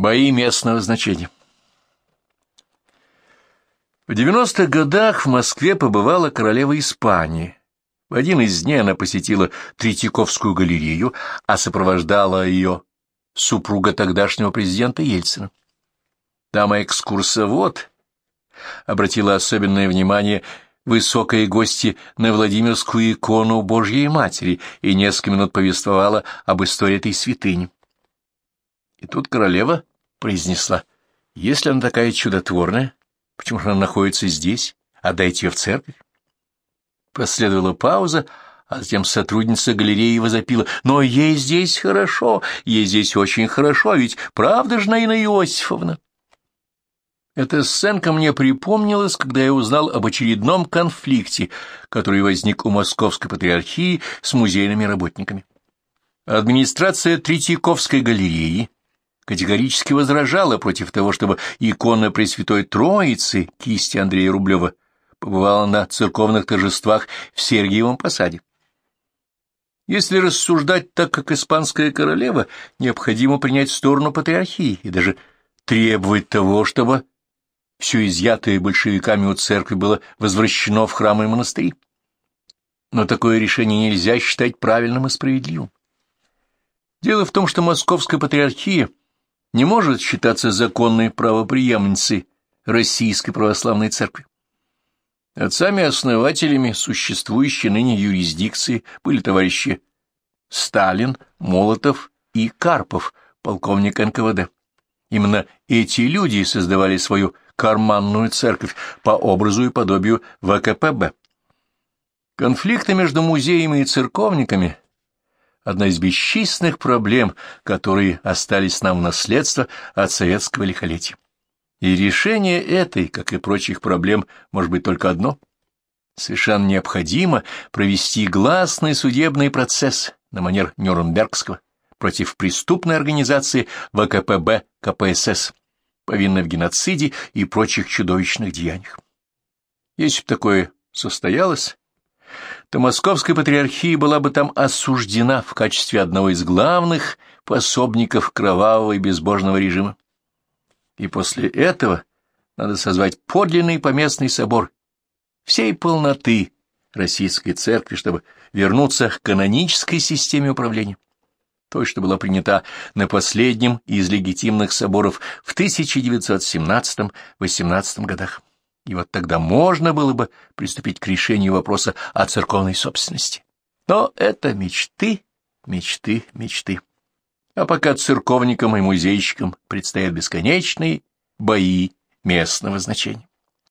Бои местного значения В 90-х годах в Москве побывала королева Испании. В один из дней она посетила Третьяковскую галерею, а сопровождала ее супруга тогдашнего президента Ельцина. Дама-экскурсовод обратила особенное внимание высокой гости на Владимирскую икону Божьей Матери и несколько минут повествовала об истории этой святыни. И тут королева произнесла, «Если она такая чудотворная, почему же она находится здесь? Отдайте ее в церковь». Последовала пауза, а затем сотрудница галереи возопила, «Но ей здесь хорошо, ей здесь очень хорошо, ведь правда же, Наина Иосифовна?» Эта сценка мне припомнилась, когда я узнал об очередном конфликте, который возник у Московской патриархии с музейными работниками. Администрация Третьяковской галереи категорически возражала против того, чтобы икона Пресвятой Троицы кисти Андрея Рублева побывала на церковных торжествах в Сергиевом посаде. Если рассуждать так, как испанская королева, необходимо принять сторону патриархии и даже требовать того, чтобы все изъятое большевиками у церкви было возвращено в храмы и монастыри. Но такое решение нельзя считать правильным и справедливым. Дело в том, что московская патриархия не может считаться законной правоприемницей Российской Православной Церкви. Отцами-основателями существующей ныне юрисдикции были товарищи Сталин, Молотов и Карпов, полковник НКВД. Именно эти люди создавали свою карманную церковь по образу и подобию ВКПБ. Конфликты между музеями и церковниками одна из бесчисленных проблем, которые остались нам в наследство от советского лихолетия. И решение этой, как и прочих проблем, может быть только одно. Совершенно необходимо провести гласный судебный процесс на манер Нюрнбергского против преступной организации ВКПБ КПСС, повинной в геноциде и прочих чудовищных деяниях. Если бы такое состоялось, то Московская патриархия была бы там осуждена в качестве одного из главных пособников кровавого и безбожного режима. И после этого надо созвать подлинный поместный собор всей полноты Российской Церкви, чтобы вернуться к канонической системе управления, той, что была принята на последнем из легитимных соборов в 1917-18 годах. И вот тогда можно было бы приступить к решению вопроса о церковной собственности. Но это мечты, мечты, мечты. А пока церковникам и музейщикам предстоят бесконечные бои местного значения.